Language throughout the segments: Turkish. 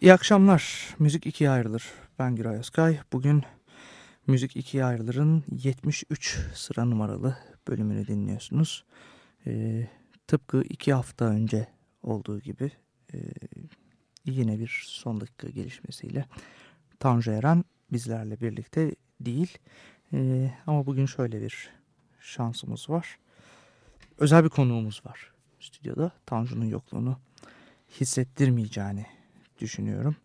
İyi akşamlar. Müzik ikiye ayrılır. Ben Güray Özkay. Bugün Müzik ikiye ayrılır'ın 73 sıra numaralı bölümünü dinliyorsunuz. Ee, tıpkı iki hafta önce olduğu gibi e, yine bir son dakika gelişmesiyle Tanju Eren bizlerle birlikte değil. Ee, ama bugün şöyle bir şansımız var. Özel bir konuğumuz var stüdyoda. Tanju'nun yokluğunu hissettirmeyeceğini düşünüyorum.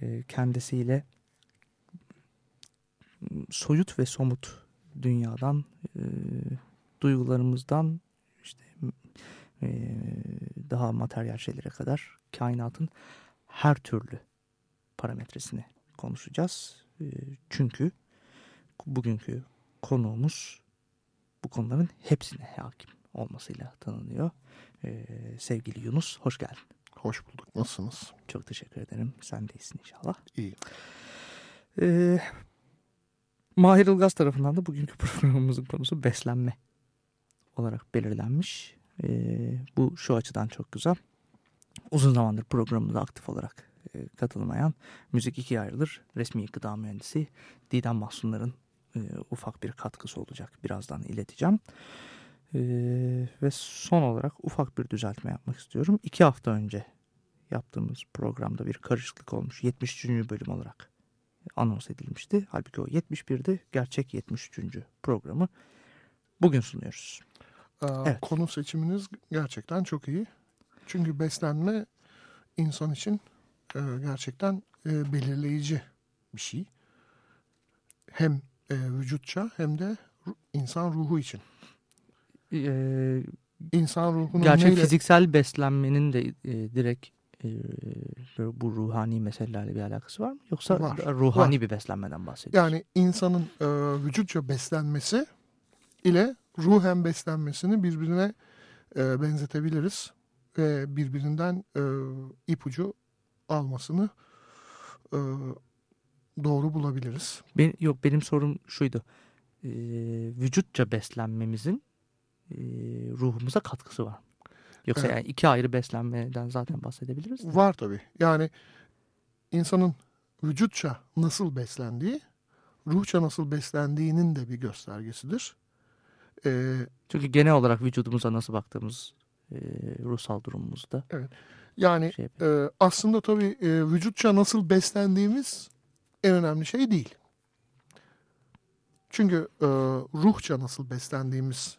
E, kendisiyle soyut ve somut dünyadan, e, duygularımızdan işte e, daha materyal şeylere kadar kainatın her türlü parametresini konuşacağız. E, çünkü bugünkü konuğumuz bu konuların hepsine hakim olmasıyla tanınıyor. E, sevgili Yunus, hoş geldin. Hoş bulduk. Nasılsınız? Çok teşekkür ederim. Sen de iyisin inşallah. İyi. Ee, Mahir Ilgaz tarafından da bugünkü programımızın konusu beslenme olarak belirlenmiş. Ee, bu şu açıdan çok güzel. Uzun zamandır programımıza aktif olarak e, katılmayan Müzik ikiye ayrılır. Resmi gıda mühendisi Didem Mahsunlar'ın e, ufak bir katkısı olacak. Birazdan ileteceğim. Ee, ve son olarak ufak bir düzeltme yapmak istiyorum. İki hafta önce yaptığımız programda bir karışıklık olmuş. 73. bölüm olarak anons edilmişti. Halbuki o 71'di. Gerçek 73. programı bugün sunuyoruz. Ee, Evet. Konu seçiminiz gerçekten çok iyi. Çünkü beslenme insan için e, gerçekten e, belirleyici bir şey. Hem e, vücutça hem de insan ruhu için. Ee, İnsan ruhunun gerçek neyle... fiziksel beslenmenin de e, direkt e, bu ruhani meselelerle bir alakası var mı? Yoksa Var, ruhani var. bir beslenmeden bahsediyoruz. Yani insanın e, vücutça beslenmesi ile ruhen beslenmesini birbirine e, benzetebiliriz. Ve birbirinden e, ipucu almasını e, doğru bulabiliriz. Ben, yok benim sorum şuydu. Ee, vücutça beslenmemizin e, ruhumuza katkısı var. Yoksa Evet. yani iki ayrı beslenmeden zaten bahsedebiliriz. de. Var tabii. Yani insanın vücutça nasıl beslendiği, ruhça nasıl beslendiğinin de bir göstergesidir. E, Çünkü genel olarak vücudumuza nasıl baktığımız e, ruhsal durumumuzda yani şey. Ee, aslında tabii e, vücutça nasıl beslendiğimiz en önemli şey değil. Çünkü e, ruhça nasıl beslendiğimiz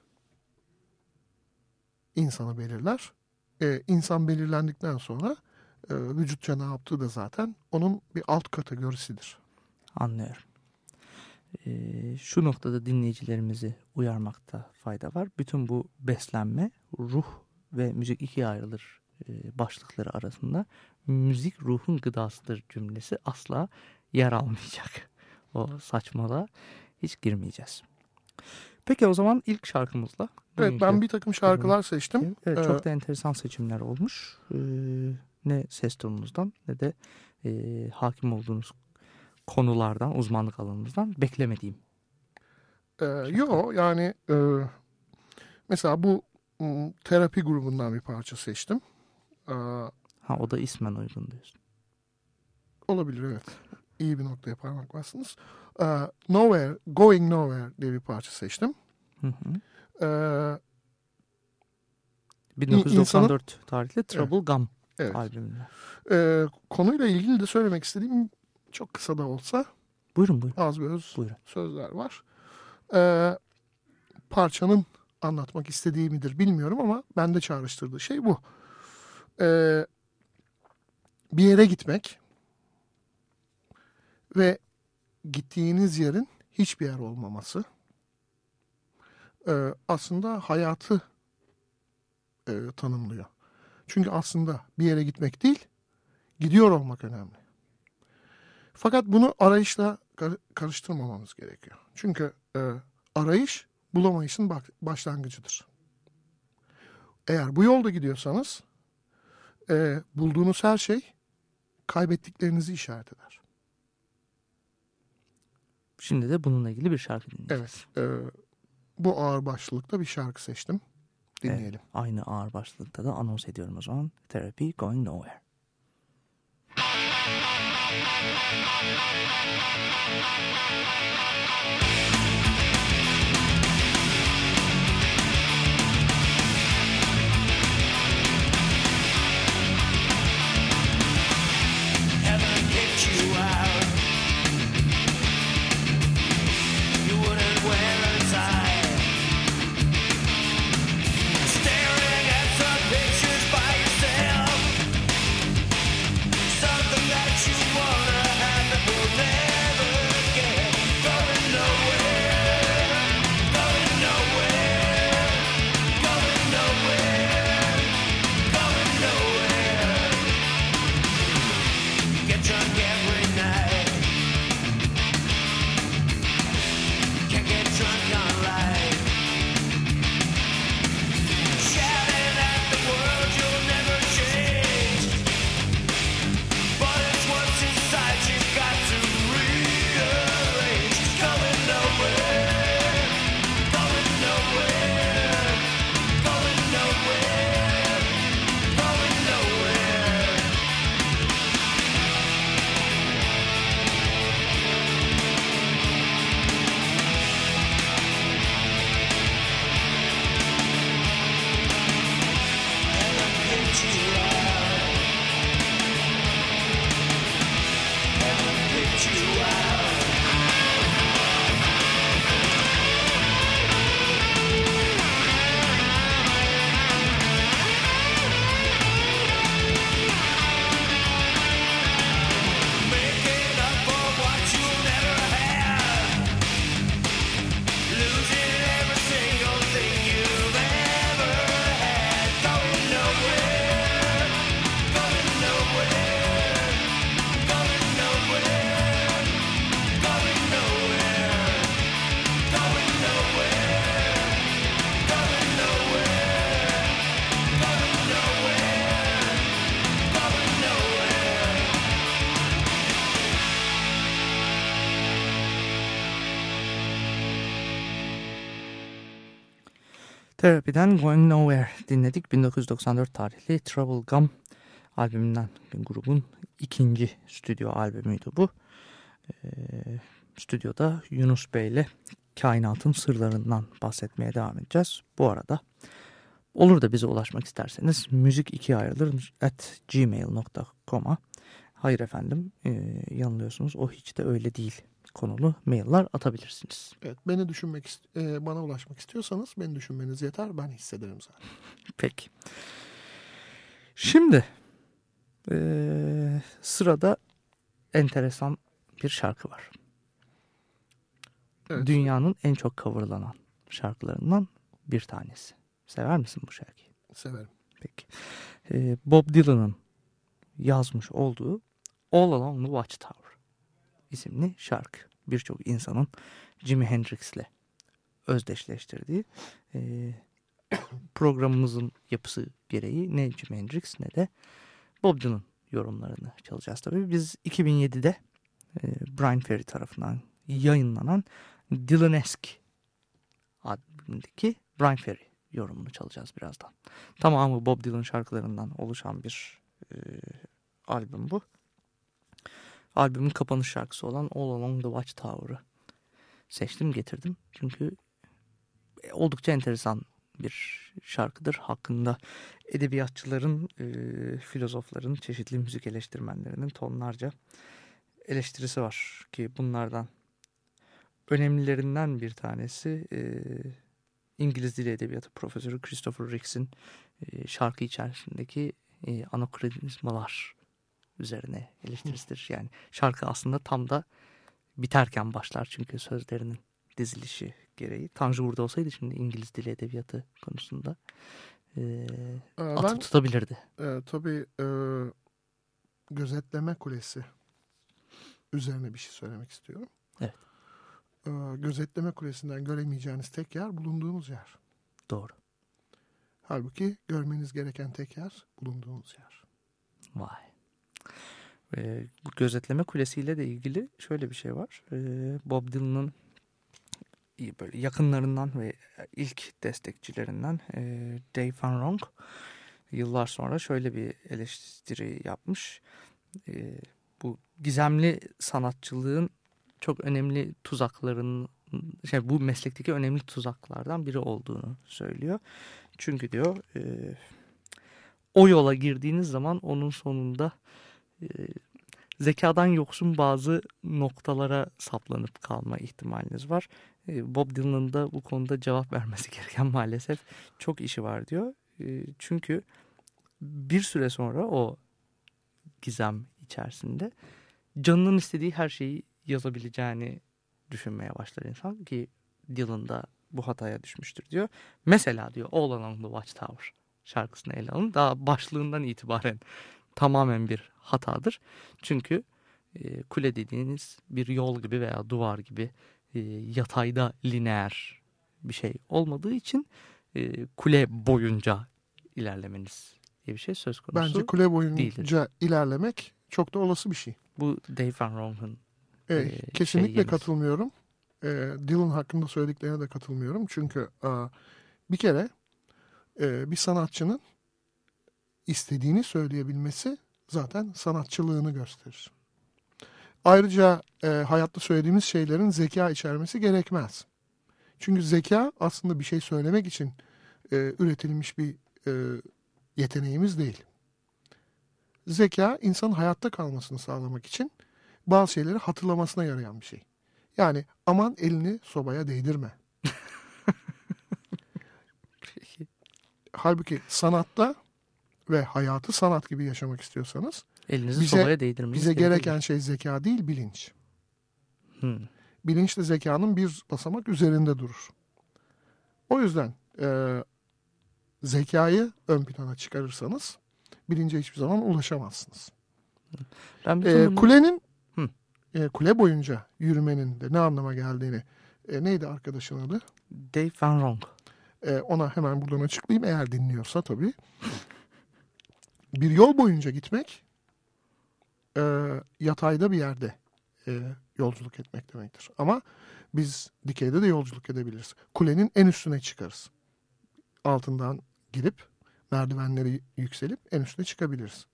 insanı belirler. E, insan belirlendikten sonra e, vücutça ne yaptığı da zaten onun bir alt kategorisidir. Anlıyorum. Ee, şu noktada dinleyicilerimizi uyarmakta fayda var. Bütün bu beslenme, ruh ve müzik ikiye ayrılır e, başlıkları arasında müzik ruhun gıdasıdır cümlesi asla yer almayacak. O saçmalığa hiç girmeyeceğiz. Peki o zaman ilk şarkımızla. Evet ben bir takım şarkılar seçtim. Evet, Ee, çok da enteresan seçimler olmuş. Ee, ne ses tonunuzdan ne de e, hakim olduğunuz konulardan, uzmanlık alanınızdan beklemediğim. E, yo yani e, mesela bu terapi grubundan bir parça seçtim. E, Ha o da ismen uygun diyorsun. Olabilir evet. İyi bir noktaya parmak bastınız. Ee, Nowhere, Going Nowhere diye bir parça seçtim. Hı hı. Ee, 1994 tarihli Trouble Gum evet. albümünden. Ee, konuyla ilgili de söylemek istediğim çok kısa da olsa Buyurun buyurun. az bir öz Buyurun. sözler var. Ee, parçanın anlatmak istediği midir bilmiyorum ama bende çağrıştırdığı şey bu. Ee, bir yere gitmek ve gittiğiniz yerin hiçbir yer olmaması e, aslında hayatı e, tanımlıyor. Çünkü aslında bir yere gitmek değil, gidiyor olmak önemli. Fakat bunu arayışla kar- karıştırmamamız gerekiyor. Çünkü e, arayış bulamayışın başlangıcıdır. Eğer bu yolda gidiyorsanız e, bulduğunuz her şey kaybettiklerinizi işaret eder. Şimdi de bununla ilgili bir şarkı dinleyeceğiz. Evet. e, bu ağır başlılıkta bir şarkı seçtim. Dinleyelim. Evet, aynı ağır başlıkta da anons ediyorum o zaman. Therapy Going Nowhere. Heaven Therapy'den Going Nowhere dinledik. 1994 tarihli Trouble Gum albümünden grubun ikinci stüdyo albümüydü bu. Ee, stüdyoda Yunus Bey ile kainatın sırlarından bahsetmeye devam edeceğiz. Bu arada olur da bize ulaşmak isterseniz müzik ikiye ayrılır at gmail.com'a hayır efendim e, yanılıyorsunuz o hiç de öyle değil konulu mailler atabilirsiniz. Evet, beni düşünmek e, bana ulaşmak istiyorsanız beni düşünmeniz yeter. Ben hissederim zaten. Peki. Şimdi eee, sırada enteresan bir şarkı var. Evet. Dünyanın en çok coverlanan şarkılarından bir tanesi. Sever misin bu şarkıyı? Severim. Peki. Eee, Bob Dylan'ın yazmış olduğu All Along the Watchtower isimli şarkı. Birçok insanın Jimi Hendrix'le özdeşleştirdiği eee, programımızın yapısı gereği ne Jimi Hendrix ne de Bob Dylan yorumlarını çalacağız tabii. Biz 2007'de e, Brian Ferry tarafından yayınlanan Dylanesque adındaki Brian Ferry yorumunu çalacağız birazdan. Tamamı Bob Dylan şarkılarından oluşan bir e, albüm bu. Albümün kapanış şarkısı olan All Along the Watchtower'ı seçtim getirdim. Çünkü e, oldukça enteresan bir şarkıdır. Hakkında edebiyatçıların, e, filozofların, çeşitli müzik eleştirmenlerinin tonlarca eleştirisi var. Ki bunlardan önemlilerinden bir tanesi e, İngiliz Dili Edebiyatı Profesörü Christopher Ricks'in e, şarkı içerisindeki e, anakronizmalar üzerine eleştirisidir. Yani şarkı aslında tam da biterken başlar çünkü sözlerinin dizilişi gereği. Tanju burada olsaydı şimdi İngiliz Dili Edebiyatı konusunda e, Ee, atıp ben tutabilirdi. e, tabii e, gözetleme kulesi üzerine bir şey söylemek istiyorum. Evet. Ee, gözetleme kulesinden göremeyeceğiniz tek yer bulunduğunuz yer. Doğru. Halbuki görmeniz gereken tek yer bulunduğunuz yer. Vay. Bu gözetleme kulesiyle de ilgili şöyle bir şey var. Ee, Bob Dylan'ın böyle yakınlarından ve ilk destekçilerinden e, Dave Van Ronk yıllar sonra şöyle bir eleştiri yapmış. E, bu gizemli sanatçılığın çok önemli tuzakların şey bu meslekteki önemli tuzaklardan biri olduğunu söylüyor. Çünkü diyor e, o yola girdiğiniz zaman onun sonunda e, zekadan yoksun bazı noktalara saplanıp kalma ihtimaliniz var. E, Bob Dylan'ın da bu konuda cevap vermesi gereken maalesef çok işi var diyor. E, çünkü bir süre sonra o gizem içerisinde canının istediği her şeyi yazabileceğini düşünmeye başlar insan ki Dylan da bu hataya düşmüştür diyor. Mesela diyor All Along the Watchtower şarkısını ele alın. Daha başlığından itibaren tamamen bir hatadır. Çünkü e, kule dediğiniz bir yol gibi veya duvar gibi e, yatayda lineer bir şey olmadığı için e, kule boyunca ilerlemeniz diye bir şey söz konusu. Bence kule boyunca değildir. ilerlemek çok da olası bir şey. Bu Dave Van Ronk'un Ee, Ee, kesinlikle şey, katılmıyorum. Ee, Dylan hakkında söylediklerine de katılmıyorum. Çünkü aa, bir kere e, bir sanatçının istediğini söyleyebilmesi zaten sanatçılığını gösterir. Ayrıca e, hayatta söylediğimiz şeylerin zeka içermesi gerekmez. Çünkü zeka aslında bir şey söylemek için e, üretilmiş bir e, yeteneğimiz değil. Zeka insanın hayatta kalmasını sağlamak için bazı şeyleri hatırlamasına yarayan bir şey. Yani aman elini sobaya değdirme. Halbuki sanatta ve hayatı sanat gibi yaşamak istiyorsanız elinizi Bize- sobaya değdirmeniz bize gerekiyor. gereken şey zeka değil bilinç. Hmm. Bilinç de zekanın bir basamak üzerinde durur. O yüzden e, zekayı ön plana çıkarırsanız bilince hiçbir zaman ulaşamazsınız. Ben E, bunu- kulenin Hı. e, kule boyunca yürümenin de ne anlama geldiğini e, neydi arkadaşın adı? Dave Van Ronk. E, ona hemen buradan açıklayayım eğer dinliyorsa tabii. Bir yol boyunca gitmek e, yatayda bir yerde e, yolculuk etmek demektir. Ama biz dikeyde de yolculuk edebiliriz. Kulenin en üstüne çıkarız. Altından girip merdivenleri yükselip en üstüne çıkabiliriz.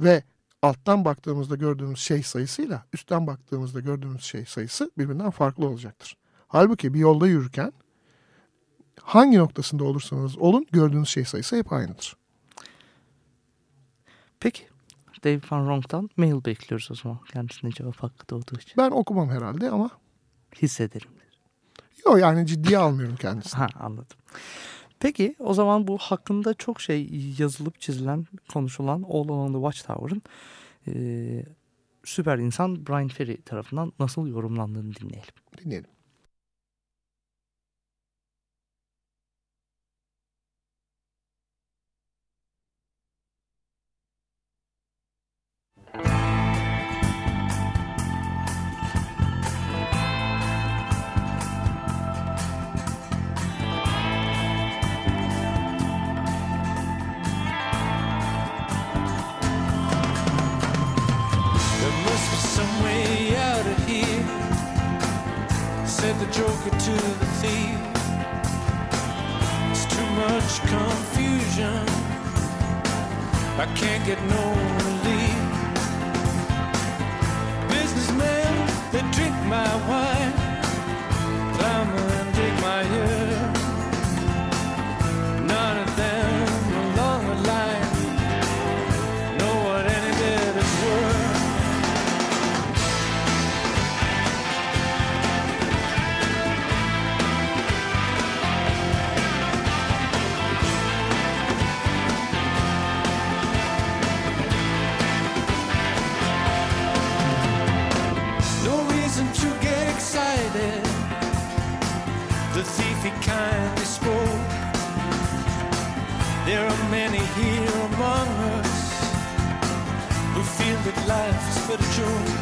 Ve alttan baktığımızda gördüğümüz şey sayısıyla üstten baktığımızda gördüğümüz şey sayısı birbirinden farklı olacaktır. Halbuki bir yolda yürürken hangi noktasında olursanız olun gördüğünüz şey sayısı hep aynıdır. Peki. Dave Van Ronk'tan mail bekliyoruz o zaman. Kendisine cevap hakkı doğduğu için. Ben okumam herhalde ama Hissederim. yok yani ciddiye almıyorum kendisini. Ha anladım. Peki o zaman bu hakkında çok şey yazılıp çizilen, konuşulan All Along the Watchtower'ın eee süper insan Brian Ferry tarafından nasıl yorumlandığını dinleyelim. Dinleyelim. Much confusion. I can't get no relief. Businessmen, they drink my wine, mind. There are many here among us who feel that life is but a joke.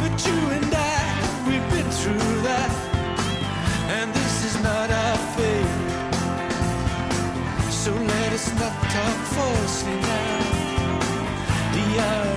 But you and I, we've been through that, and this is not our fate. So let us not talk falsely now. The hour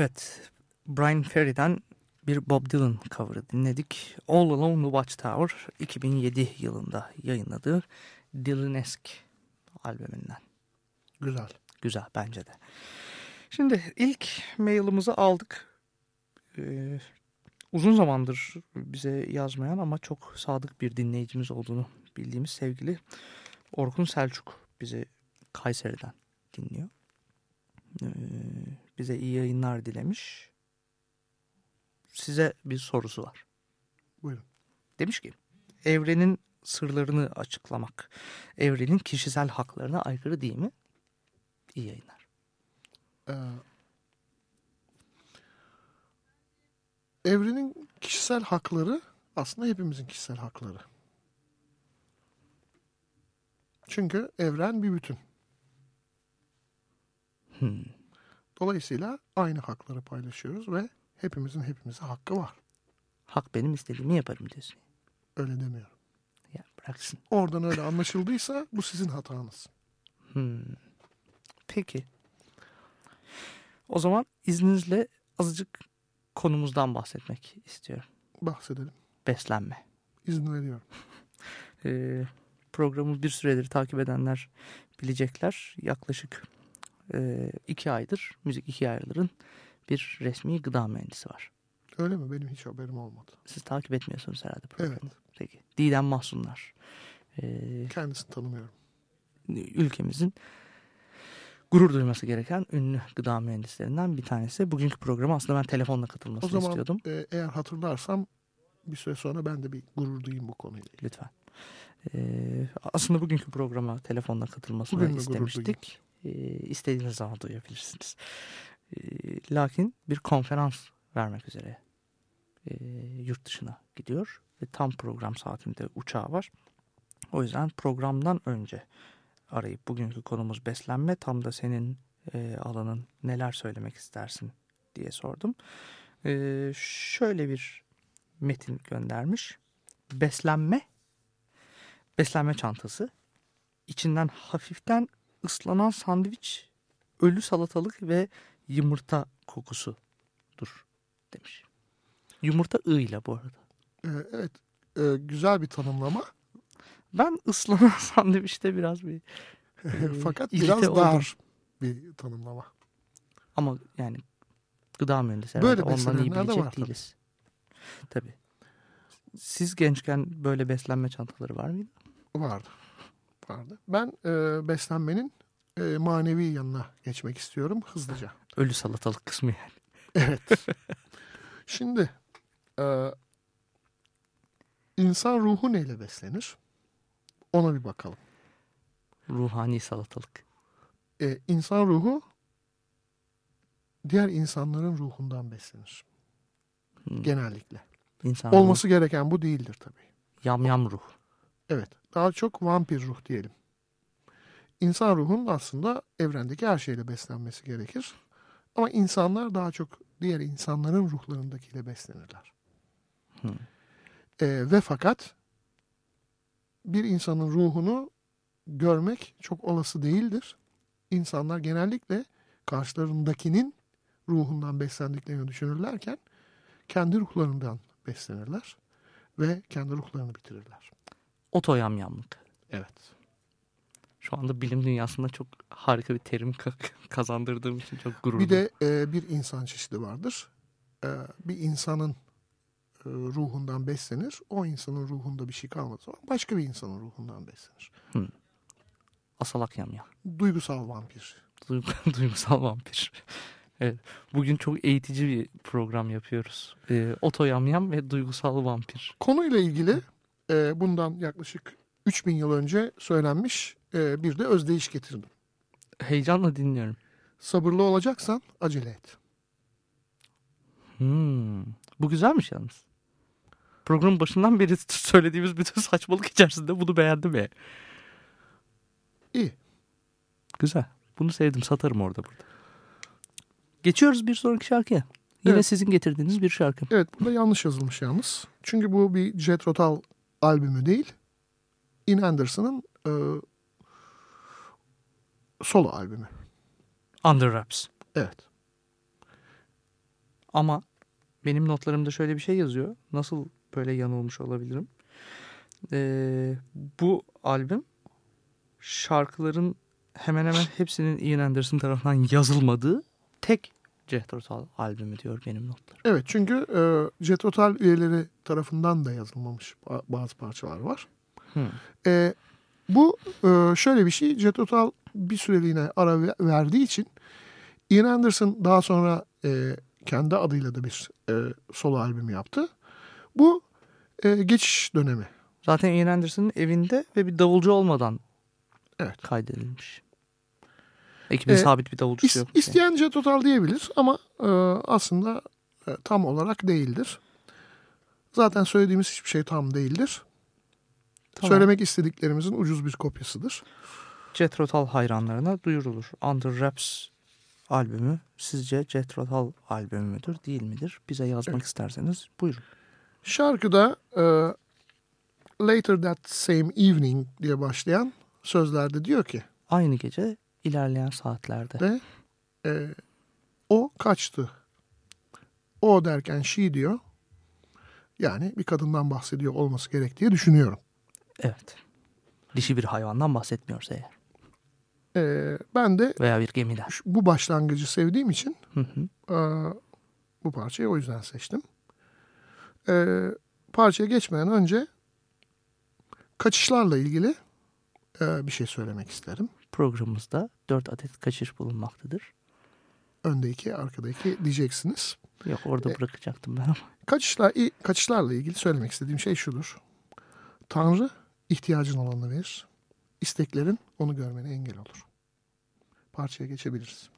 Evet, Brian Ferry'den bir Bob Dylan cover'ı dinledik. All Alone the Watchtower 2007 yılında yayınladığı Dylanesque albümünden. Güzel. Güzel bence de. Şimdi ilk mailimizi aldık. Ee, uzun zamandır bize yazmayan ama çok sadık bir dinleyicimiz olduğunu bildiğimiz sevgili Orkun Selçuk bizi Kayseri'den dinliyor. Ee, bize iyi yayınlar dilemiş. Size bir sorusu var. Buyurun. Demiş ki evrenin sırlarını açıklamak evrenin kişisel haklarına aykırı değil mi? İyi yayınlar. Ee, evrenin kişisel hakları aslında hepimizin kişisel hakları. Çünkü evren bir bütün. Hmm. Dolayısıyla aynı hakları paylaşıyoruz ve hepimizin hepimize hakkı var. Hak benim istediğimi yaparım diyorsun. Öyle demiyorum. Ya bıraksın. Oradan öyle anlaşıldıysa bu sizin hatanız. Hmm. Peki. O zaman izninizle azıcık konumuzdan bahsetmek istiyorum. Bahsedelim. Beslenme. İzin veriyorum. Ee, programı bir süredir takip edenler bilecekler. Yaklaşık e, iki aydır Müzik iki ayların bir resmi gıda mühendisi var. Öyle mi? Benim hiç haberim olmadı. Siz takip etmiyorsunuz herhalde programı. Evet. Peki. Didem Mahsunlar. Ee, Kendisini tanımıyorum. ülkemizin gurur duyması gereken ünlü gıda mühendislerinden bir tanesi. Bugünkü programa aslında ben telefonla O katılmasını zaman istiyordum. e, eğer hatırlarsam bir süre sonra ben de bir gurur duyayım bu konuyla. Lütfen. Ee, aslında bugünkü programa telefonla katılmasını Bugün istemiştik. Ee, istediğiniz zaman duyabilirsiniz. Ee, lakin bir konferans vermek üzere e, yurt dışına gidiyor. Ve tam program saatinde uçağı var. O yüzden programdan önce arayıp bugünkü konumuz beslenme. Tam da senin e, alanın neler söylemek istersin diye sordum. Ee, şöyle bir metin göndermiş. Beslenme, beslenme çantası, içinden hafiften ıslanan sandviç, ölü salatalık ve yumurta kokusudur demiş. Yumurta ı ile bu arada. E, evet. e, güzel bir tanımlama. Ben ıslanan sandviçte biraz bir e, Fakat biraz oldum. dar bir tanımlama. Ama yani gıda mühendisi Böyle. Ondan iyi bilecek var tabii. değiliz. Tabii. Siz gençken böyle beslenme çantaları var mıydı? Vardı. Vardı. Ben e, beslenmenin e, manevi yanına geçmek istiyorum hızlıca. Ölü salatalık kısmı yani. Evet. Şimdi e, insan ruhu neyle beslenir? Ona bir bakalım. Ruhani salatalık. E, insan ruhu diğer insanların ruhundan beslenir. Hmm. Genellikle. İnsan Olması gereken bu değildir tabii. ruhu. Yamyam ruh. Evet. Daha çok vampir ruh diyelim. İnsan ruhunun aslında evrendeki her şeyle beslenmesi gerekir. Ama insanlar daha çok diğer insanların ruhlarındakiyle beslenirler. Hı. Ee, ve fakat bir insanın ruhunu görmek çok olası değildir. İnsanlar genellikle karşılarındakinin ruhundan beslendiklerini düşünürlerken kendi ruhlarından beslenirler ve kendi ruhlarını bitirirler. Oto yamyamlık. Evet. Şu anda bilim dünyasında çok harika bir terim ka- kazandırdığım için çok gururluyum. Bir de e, bir insan çeşidi vardır. E, bir insanın e, ruhundan beslenir. O insanın ruhunda bir şey kalmadığı zaman başka bir insanın ruhundan beslenir. asalak yamyam. Duygusal vampir. Duygu- Duygusal vampir. Evet. Bugün çok eğitici bir program yapıyoruz. Ee, oto yamyam ve duygusal vampir. Konuyla ilgili e, bundan yaklaşık 3000 yıl önce söylenmiş e, bir de özdeyiş getirdim. Heyecanla dinliyorum. Sabırlı olacaksan acele et. Hmm. Bu güzelmiş yalnız. Programın başından beri söylediğimiz bütün saçmalık içerisinde bunu beğendim ya. İyi. Güzel. Bunu sevdim. Satarım orada burada. Geçiyoruz bir sonraki şarkıya. Yine Evet. sizin getirdiğiniz bir şarkı. Evet burada yanlış yazılmış yalnız. Çünkü bu bir Jethro Tull albümü değil. Ian Anderson'ın e, solo albümü. Under Wraps. Evet. Ama benim notlarımda şöyle bir şey yazıyor. Nasıl böyle yanılmış olabilirim? Ee, bu albüm şarkıların hemen hemen hepsinin Ian Anderson tarafından yazılmadığı tek Jethro Tull albümü diyor benim notlarım. Evet çünkü e, Jethro Tull üyeleri tarafından da yazılmamış ba- bazı parçalar var. Hmm. E, bu e, şöyle bir şey. Jethro Tull bir süreliğine ara ve- verdiği için Ian Anderson daha sonra e, kendi adıyla da bir e, solo albüm yaptı. Bu e, geçiş dönemi. Zaten Ian Anderson'ın evinde ve bir davulcu olmadan Evet. kaydedilmiş. Ekibin Ee, sabit bir davulcusu İs- yok. isteyen Jethro Tull diyebilir ama e, aslında e, tam olarak değildir. Zaten söylediğimiz hiçbir şey tam değildir. Tamam. Söylemek istediklerimizin ucuz bir kopyasıdır. Jethro Tull hayranlarına duyurulur. Under Wraps albümü sizce Jethro Tull albümü müdür değil midir? Bize yazmak Evet. isterseniz buyurun. Şarkıda e, Later That Same Evening diye başlayan sözlerde diyor ki Aynı gece ilerleyen saatlerde. de e, o kaçtı. O derken she diyor. Yani bir kadından bahsediyor olması gerek diye düşünüyorum. Evet. Dişi bir hayvandan bahsetmiyorsa eğer. E, ben de Veya bir gemiden. şu- bu başlangıcı sevdiğim için Hı hı. e, bu parçayı o yüzden seçtim. E, parçaya geçmeden önce kaçışlarla ilgili e, bir şey söylemek isterim. Programımızda 4 adet kaçış bulunmaktadır. Önde iki, arkada iki diyeceksiniz. Yok orada E- bırakacaktım ben ama. Kaçışlar, kaçışlarla ilgili söylemek istediğim şey şudur. Tanrı ihtiyacın olanı verir. İsteklerin onu görmene engel olur. Parçaya geçebiliriz.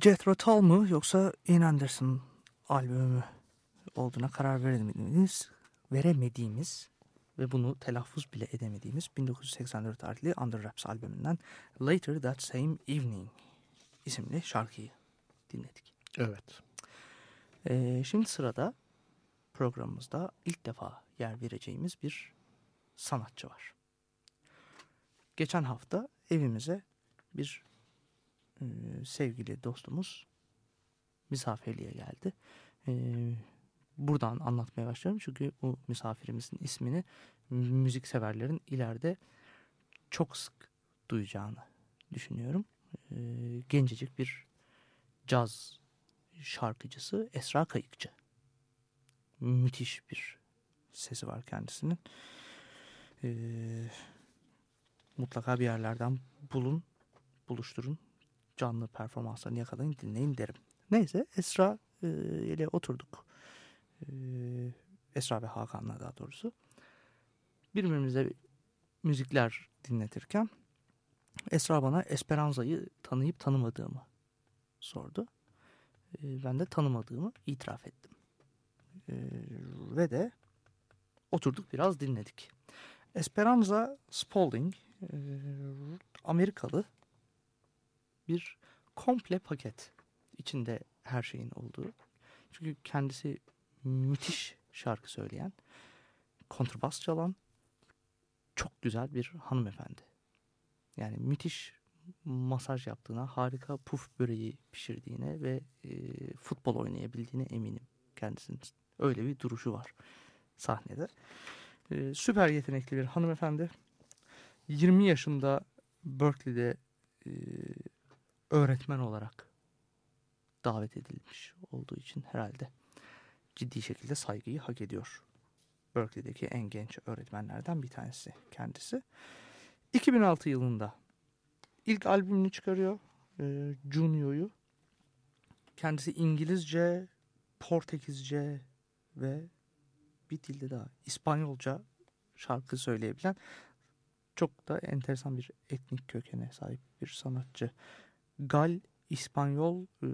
Jethro Tull mu yoksa Ian Anderson albümü mü olduğuna karar veremediğimiz, veremediğimiz ve bunu telaffuz bile edemediğimiz 1984 tarihli Under Wraps albümünden Later That Same Evening isimli şarkıyı dinledik. Evet. Ee, şimdi sırada programımızda ilk defa yer vereceğimiz bir sanatçı var. Geçen hafta evimize bir e, sevgili dostumuz misafirliğe geldi. E, buradan anlatmaya başlıyorum çünkü bu misafirimizin ismini müzik severlerin ileride çok sık duyacağını düşünüyorum. E, gencecik bir caz şarkıcısı Esra Kayıkçı. Müthiş bir sesi var kendisinin. Ee, mutlaka bir yerlerden bulun, buluşturun. Canlı performanslarını yakalayın, dinleyin derim. Neyse Esra e, ile oturduk. E, Esra ve Hakan'la daha doğrusu. Birbirimize müzikler dinletirken Esra bana Esperanza'yı tanıyıp tanımadığımı sordu. E, ben de tanımadığımı itiraf ettim. E, ve de oturduk biraz dinledik. Esperanza Spalding e, Amerikalı bir komple paket içinde her şeyin olduğu. Çünkü kendisi müthiş şarkı söyleyen, kontrbas çalan çok güzel bir hanımefendi. Yani müthiş masaj yaptığına, harika puf böreği pişirdiğine ve e, futbol oynayabildiğine eminim kendisinin. Öyle bir duruşu var sahnede. E, süper yetenekli bir hanımefendi. 20 yaşında Berkeley'de e, öğretmen olarak davet edilmiş olduğu için herhalde ciddi şekilde saygıyı hak ediyor. Berkeley'deki en genç öğretmenlerden bir tanesi kendisi. 2006 yılında ilk albümünü çıkarıyor. E, Junior'yu. Kendisi İngilizce, Portekizce ve bir dilde daha İspanyolca şarkı söyleyebilen çok da enteresan bir etnik kökene sahip bir sanatçı. Gal, İspanyol, e,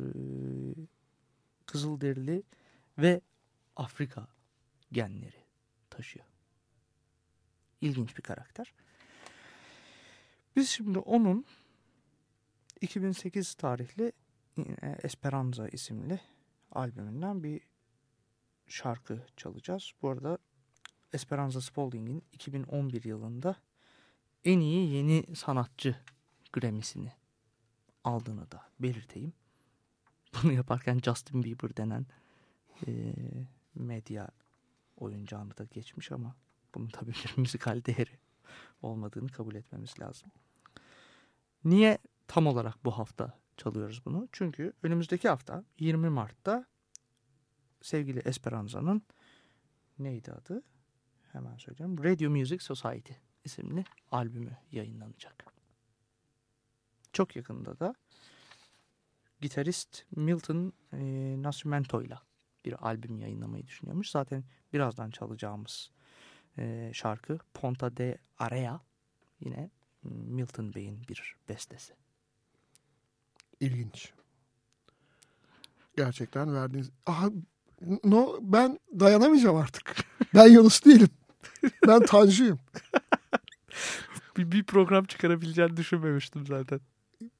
Kızılderili ve Afrika genleri taşıyor. İlginç bir karakter. Biz şimdi onun 2008 tarihli Esperanza isimli albümünden bir şarkı çalacağız. Bu arada Esperanza Spalding'in 2011 yılında en iyi yeni sanatçı Grammy'sini aldığını da belirteyim. Bunu yaparken Justin Bieber denen eee, medya oyuncağını da geçmiş ama bunun tabii bir müzikal değeri olmadığını kabul etmemiz lazım. Niye tam olarak bu hafta çalıyoruz bunu? Çünkü önümüzdeki hafta 20 Mart'ta sevgili Esperanza'nın neydi adı? Hemen söyleyeceğim. Radio Music Society isimli albümü yayınlanacak. Çok yakında da gitarist Milton e, Nascimento'yla bir albüm yayınlamayı düşünüyormuş. Zaten birazdan çalacağımız e, şarkı Ponta de Area yine Milton Bey'in bir bestesi. İlginç. Gerçekten verdiğiniz... Aha, no, ben dayanamayacağım artık. Ben Yunus değilim. Ben Tanju'yum. Bir, bir program çıkarabileceğini düşünmemiştim zaten.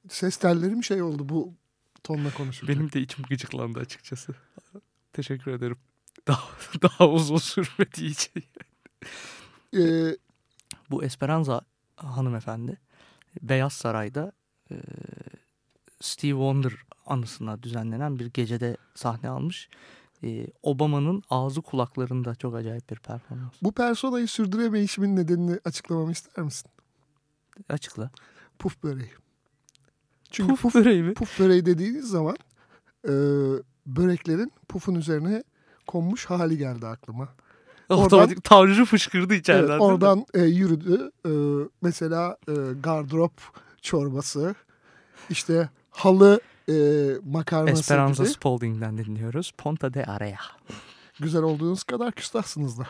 Ses tellerim şey oldu bu tonla konuşurken. Benim de içim gıcıklandı açıkçası. Teşekkür ederim. Daha, daha uzun sürmediği için. Ee, Bu Esperanza hanımefendi Beyaz Saray'da e, Steve Wonder anısına düzenlenen bir gecede sahne almış. E, Obama'nın ağzı kulaklarında çok acayip bir performans. bu personayı sürdüremeyişimin nedenini açıklamamı ister misin? Açıkla. Puf böreği. Çünkü Puf puf, böreği mi? puf böreği dediğiniz zaman e, böreklerin pufun üzerine konmuş hali geldi aklıma. Otomatik Tanrı fışkırdı içeriden. Evet, oradan e, yürüdü. E, mesela e, gardırop çorbası, işte halı e, makarnası Esperanza gibi. Spalding'den dinliyoruz. Ponta de Area. Güzel olduğunuz kadar küstahsınız da.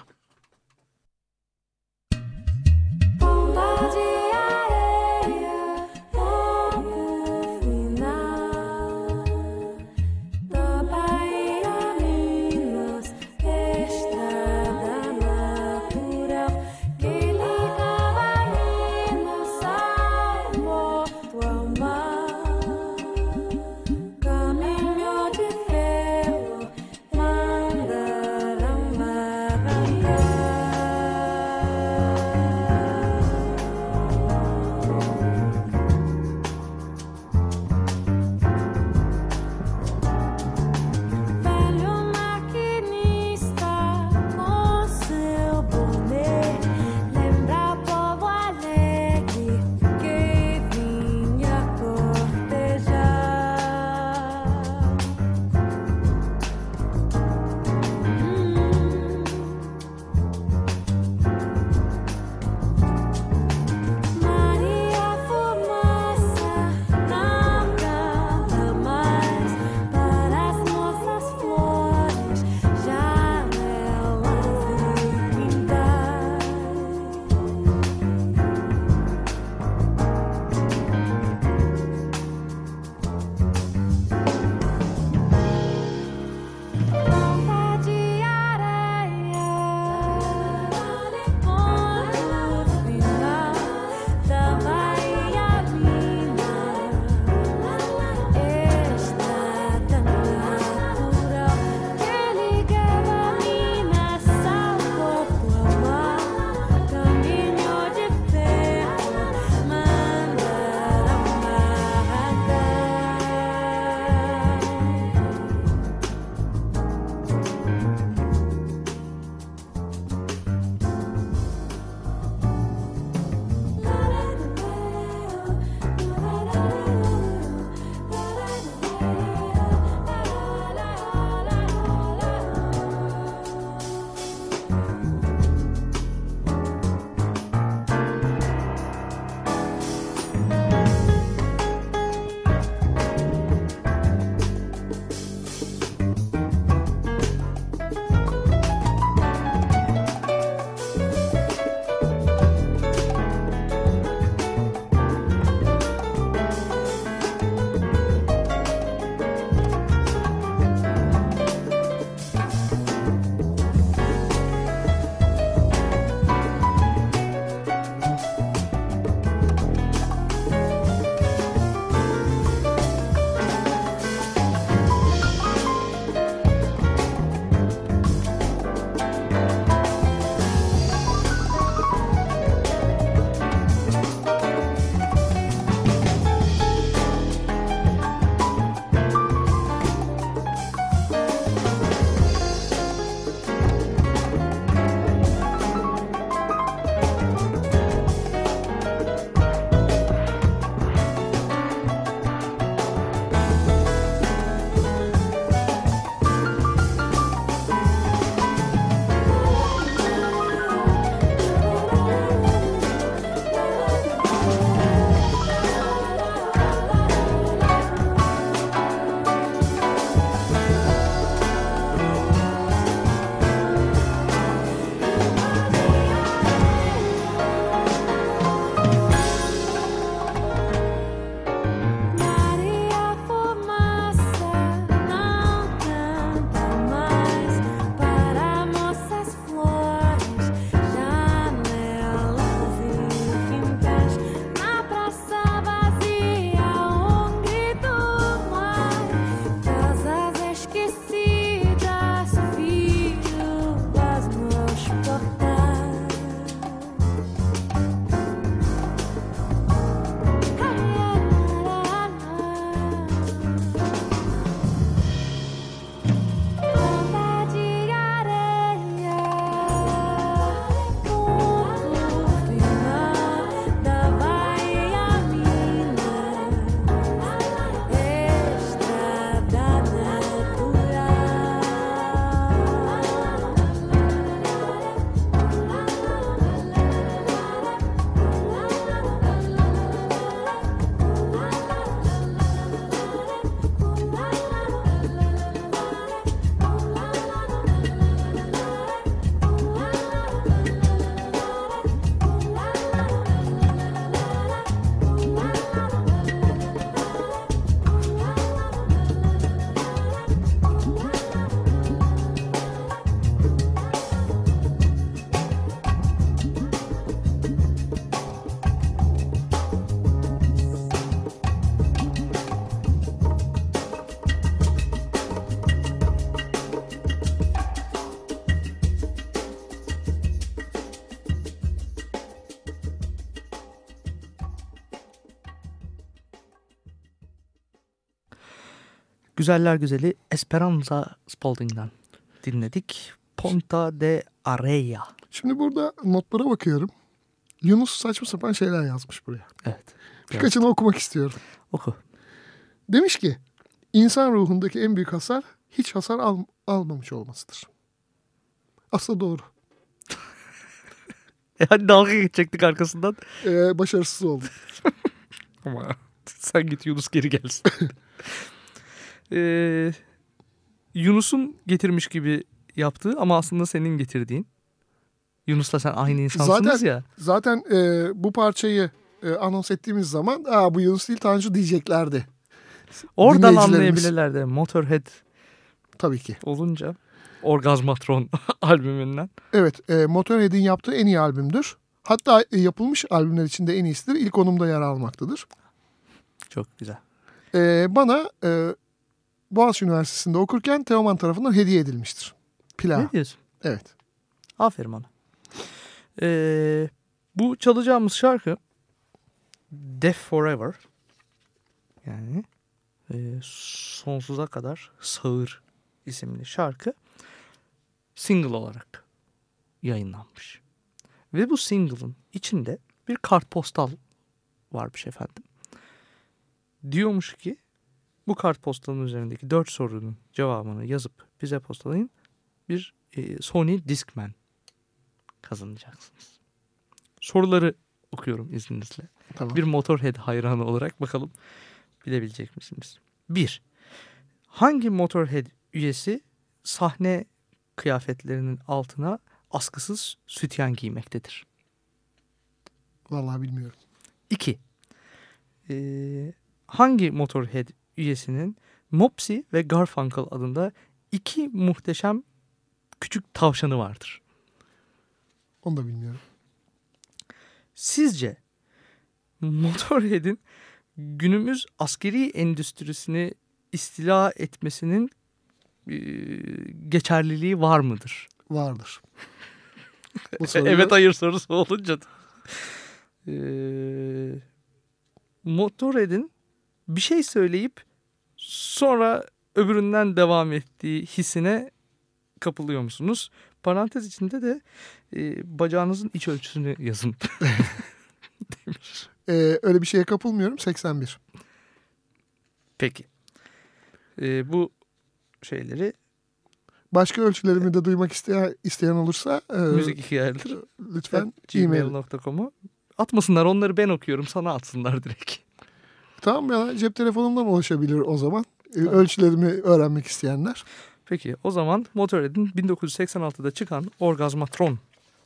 Güzeller Güzeli Esperanza Spalding'den dinledik. Ponta de Areia. Şimdi burada notlara bakıyorum. Yunus saçma sapan şeyler yazmış buraya. Evet. Birkaçını okumak istiyorum. Oku. Demiş ki insan ruhundaki en büyük hasar hiç hasar al- almamış olmasıdır. Aslında doğru. E hadi dalga geçecektik arkasından. Ee, başarısız oldu. Ama sen git Yunus geri gelsin. Ee, Yunus'un getirmiş gibi yaptığı ama aslında senin getirdiğin. Yunus'la sen aynı insansınız Zaten- ya. Zaten e, bu parçayı e, anons ettiğimiz zaman Aa, bu Yunus değil Tanju diyeceklerdi. Oradan anlayabilirlerdi. Motorhead Tabii ki. olunca. Orgazmatron albümünden. Evet e, Motorhead'in yaptığı en iyi albümdür. Hatta e, yapılmış albümler içinde en iyisidir. İlk onumda yer almaktadır. Çok güzel. E, bana e, Boğaziçi Üniversitesi'nde okurken Teoman tarafından hediye edilmiştir. Plağı. Ne diyorsun? Evet. Aferin ona. Ee, bu çalacağımız şarkı Death Forever. Yani e, sonsuza kadar sağır isimli şarkı single olarak yayınlanmış. Ve bu single'ın içinde bir kartpostal varmış efendim. Diyormuş ki bu kartpostalın üzerindeki dört sorunun cevabını yazıp bize postalayın. Bir e, Sony Discman kazanacaksınız. Soruları okuyorum izninizle. Tamam. Bir Motorhead hayranı olarak bakalım bilebilecek misiniz? Bir, hangi Motorhead üyesi sahne kıyafetlerinin altına askısız sütyen giymektedir? Vallahi bilmiyorum. İki, ee, hangi Motorhead üyesinin Mopsy ve Garfunkel adında iki muhteşem küçük tavşanı vardır? Onu da bilmiyorum. Sizce Motorhead'in günümüz askeri endüstrisini istila etmesinin e, geçerliliği var mıdır? Vardır. Bu soruyu evet hayır sorusu olunca da. E, Motorhead'in bir şey söyleyip sonra öbüründen devam ettiği hissine kapılıyor musunuz? Parantez içinde de e, bacağınızın iç ölçüsünü yazın. e, öyle bir şeye kapılmıyorum. 81. Peki. Ee, bu şeyleri Başka ölçülerimi de duymak isteyen, isteyen olursa e, müzik hikayeleri lütfen gmail. gmail.com'u atmasınlar onları ben okuyorum sana atsınlar direkt. Tamam ya cep telefonumdan ulaşabilir o zaman. E, Ölçülerimi öğrenmek isteyenler. Peki o zaman Motorhead'in 1986'da çıkan Orgazmatron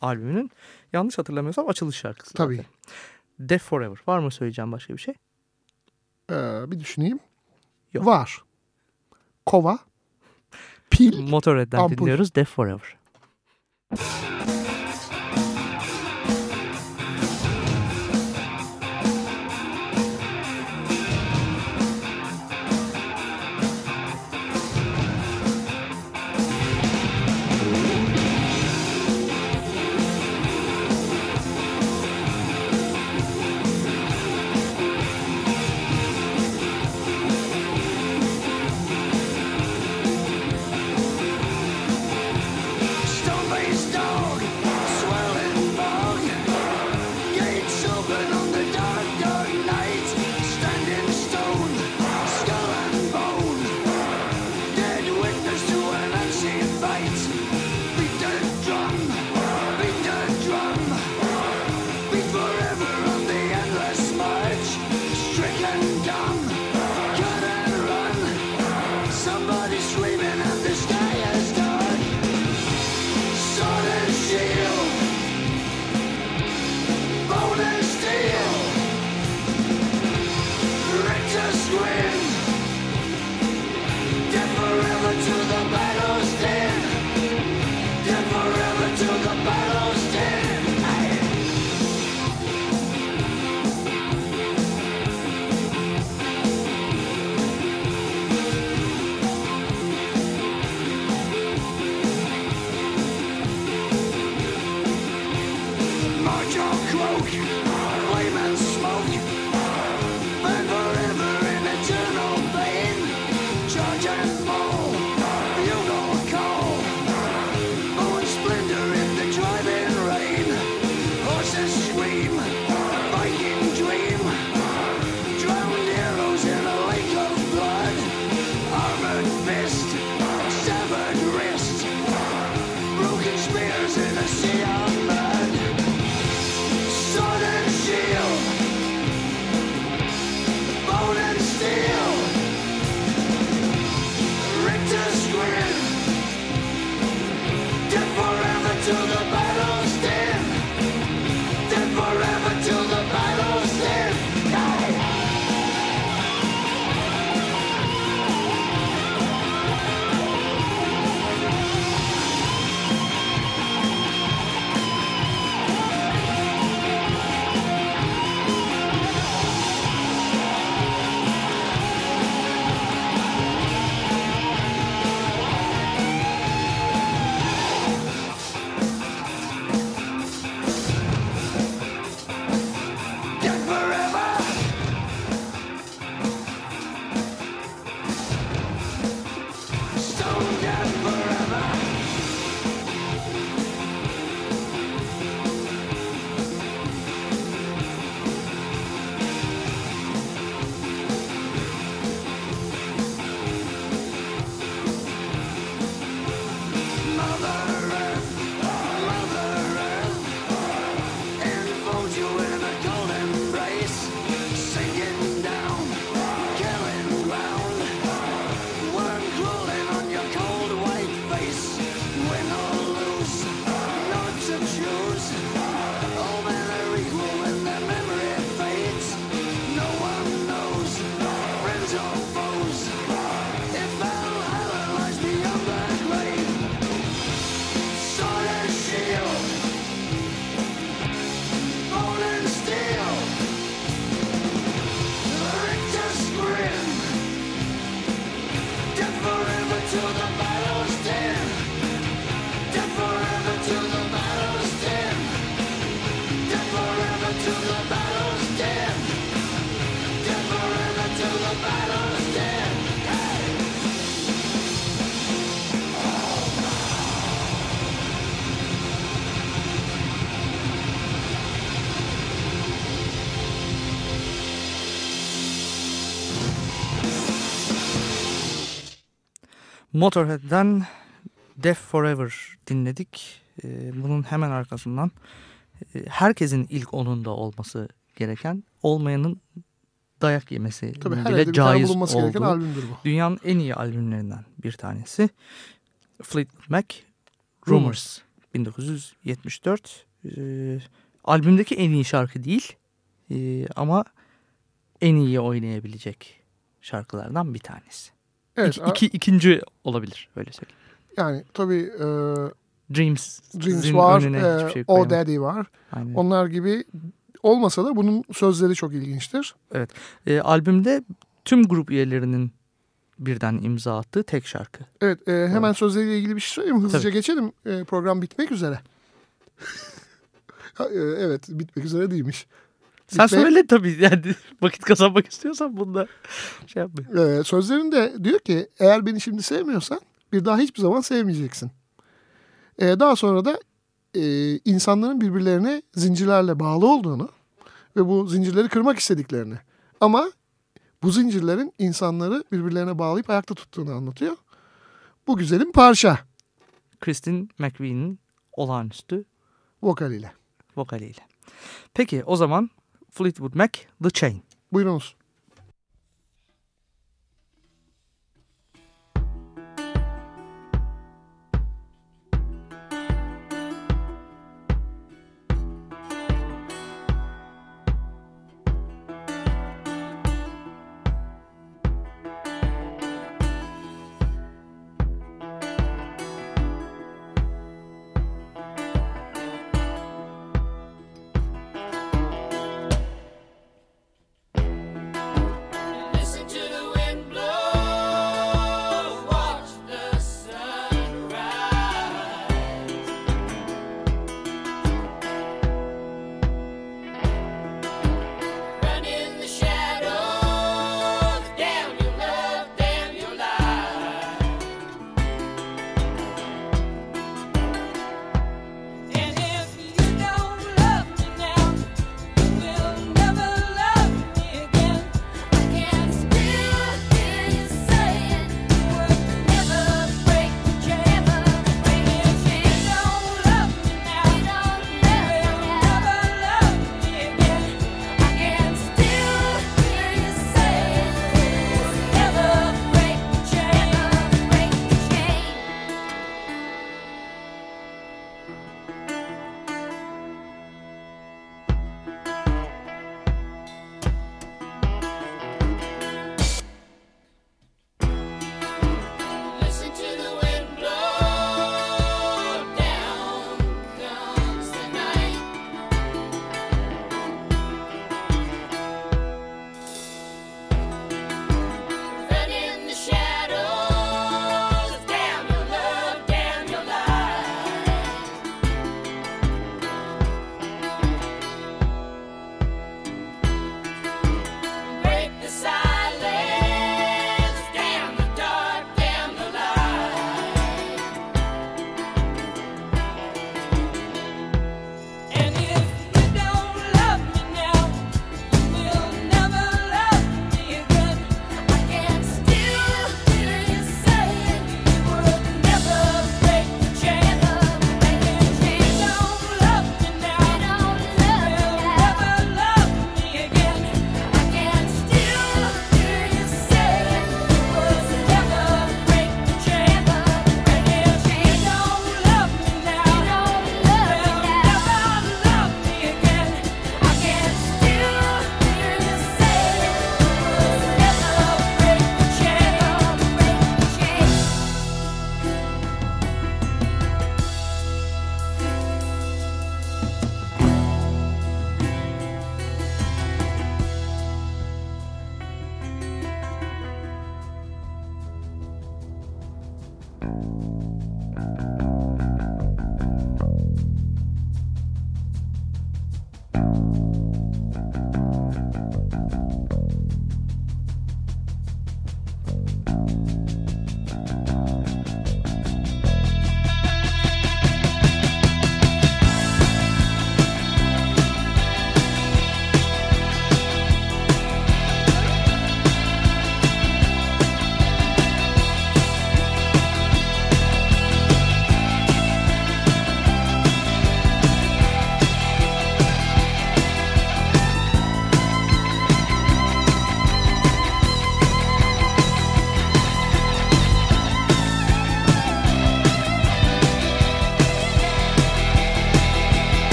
albümünün yanlış hatırlamıyorsam açılış şarkısı. Tabii. zaten. Death Forever. Var mı söyleyeceğim başka bir şey? Ee, bir düşüneyim. Yok. Var. Kova. Pil. Motorhead'den Ampul. dinliyoruz Death Forever. Stone Motorhead'den Death Forever dinledik. Ee, bunun hemen arkasından e, herkesin ilk onunda olması gereken, olmayanın dayak yemesi Tabii bile caiz bu. dünyanın en iyi albümlerinden bir tanesi. Fleetwood Mac, Rumors 1974. Ee, albümdeki en iyi şarkı değil ee, ama en iyi oynayabilecek şarkılardan bir tanesi. Evet, İki, iki- ikinci olabilir öyle söyleyeyim. yani tabii e, Dreams, Dreams var, e, şey koyamam. Daddy var. Aynen. Onlar gibi olmasa da bunun sözleri çok ilginçtir. Ee, albümde tüm grup üyelerinin birden imza attığı tek şarkı. Evet, e, hemen sözleriyle ilgili bir şey söyleyeyim? Hızlıca Tabii. geçelim. E, program bitmek üzere. E, evet, bitmek üzere değilmiş. Sen Bitmeye- söyle tabii yani vakit kazanmak istiyorsan bunda şey yapma. E, sözlerinde diyor ki eğer beni şimdi sevmiyorsan bir daha hiçbir zaman sevmeyeceksin. E, daha sonra da e, insanların birbirlerine zincirlerle bağlı olduğunu ve bu zincirleri kırmak istediklerini ama bu zincirlerin insanları birbirlerine bağlayıp ayakta tuttuğunu anlatıyor. Bu güzelim parça Christine McVie'nin olağanüstü vokaliyle. vokaliyle. Peki o zaman Fleetwood Mac The Chain. Buyurunuz.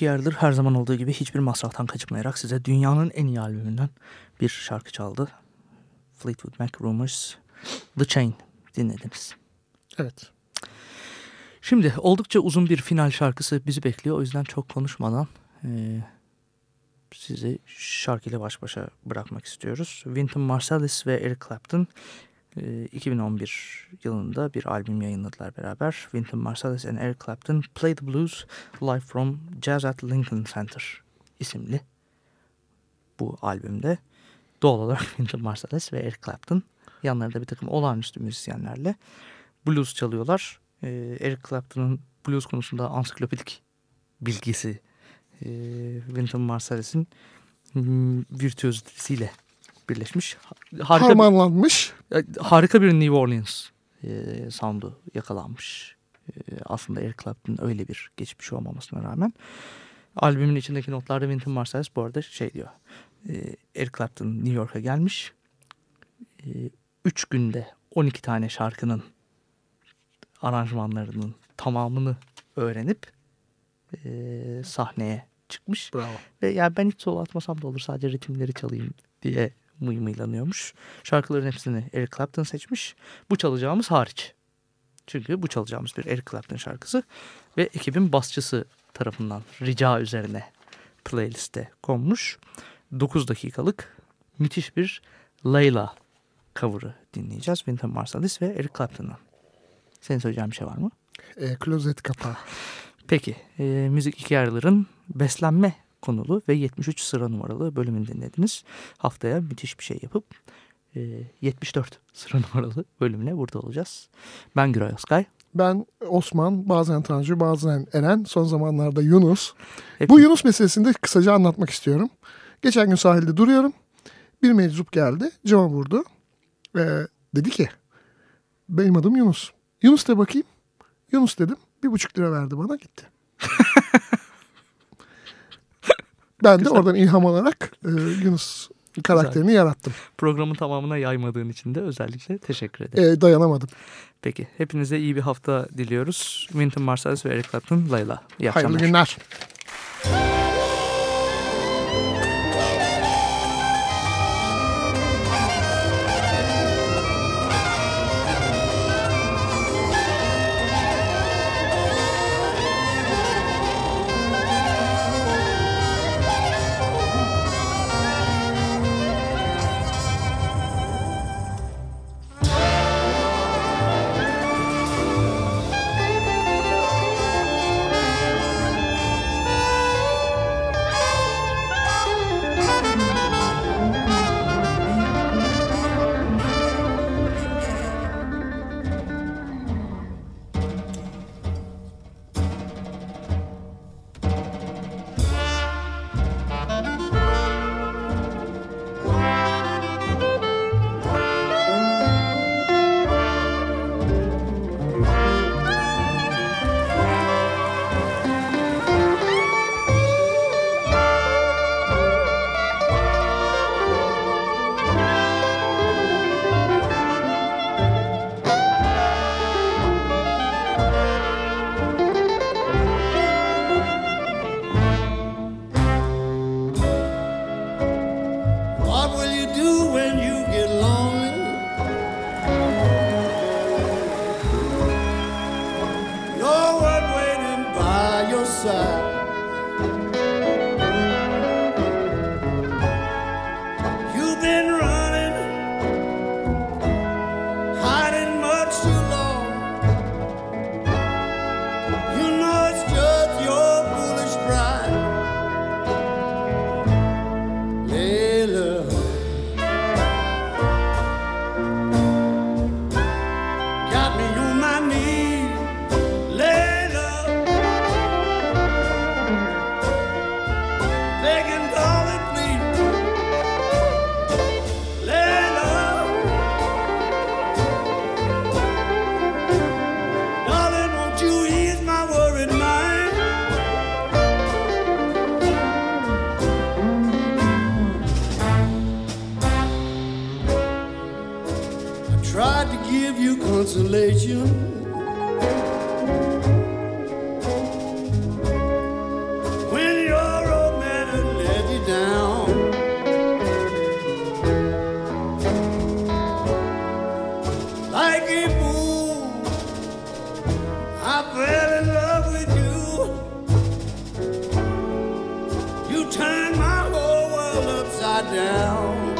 İki yarıdır her zaman olduğu gibi hiçbir masraftan kaçınmayarak size dünyanın en iyi albümünden bir şarkı çaldı. Fleetwood Mac Rumors The Chain dinlediniz. Evet. Şimdi oldukça uzun bir final şarkısı bizi bekliyor. O yüzden çok konuşmadan e, sizi şarkıyla baş başa bırakmak istiyoruz. Wynton Marsalis ve Eric Clapton e, 2011 yılında bir albüm yayınladılar beraber. Wynton Marsalis and Eric Clapton Play the Blues Live from Jazz at Lincoln Center isimli bu albümde. Doğal olarak Wynton Marsalis ve Eric Clapton yanlarında bir takım olağanüstü müzisyenlerle blues çalıyorlar. Ee, Eric Clapton'ın blues konusunda ansiklopedik bilgisi e, Wynton Marsalis'in hmm, virtüözitesiyle birleşmiş. Harika, Harmanlanmış. e, harika bir New Orleans e, sound'u yakalanmış. E, aslında Eric Clapton öyle bir geçmiş olmamasına rağmen. Albümün içindeki notlarda Wynton Marsalis bu arada şey diyor. E, Eric Clapton New York'a gelmiş. 3 günde 12 tane şarkının aranjmanlarının tamamını öğrenip e, sahneye çıkmış. Bravo. Ve ya ben hiç solo atmasam da olur sadece ritimleri çalayım diye mıymıylanıyormuş. Şarkıların hepsini Eric Clapton seçmiş. Bu çalacağımız hariç. Çünkü bu çalacağımız bir Eric Clapton şarkısı ve ekibin basçısı tarafından rica üzerine playliste konmuş. 9 dakikalık müthiş bir Layla cover'ı dinleyeceğiz. Wynton Marsalis ve Eric Clapton'dan. Senin söyleyeceğin bir şey var mı? E, klozet kapağı. Peki, e, müzik yarıların beslenme konulu ve 73 sıra numaralı bölümünü dinlediniz. Haftaya müthiş bir şey yapıp e, 74 sıra numaralı bölümüne burada olacağız. Ben Güray Özkay. Ben Osman, bazen Tanju, bazen Eren, son zamanlarda Yunus. Hep- Bu Yunus meselesini de kısaca anlatmak istiyorum. Geçen gün sahilde duruyorum. Bir meczup geldi, cama vurdu. Ve dedi ki, benim adım Yunus. Yunus de bakayım. Yunus dedim. Bir buçuk lira verdi bana gitti. ben de Güzel. oradan ilham alarak e, Yunus karakterini yarattım. Programın tamamına yaymadığın için de özellikle teşekkür ederim. E, dayanamadım. Peki, hepinize iyi bir hafta diliyoruz. Wynton Marsalis ve Eric Clapton, Layla. İyi Hayırlı akşamlar. günler. down.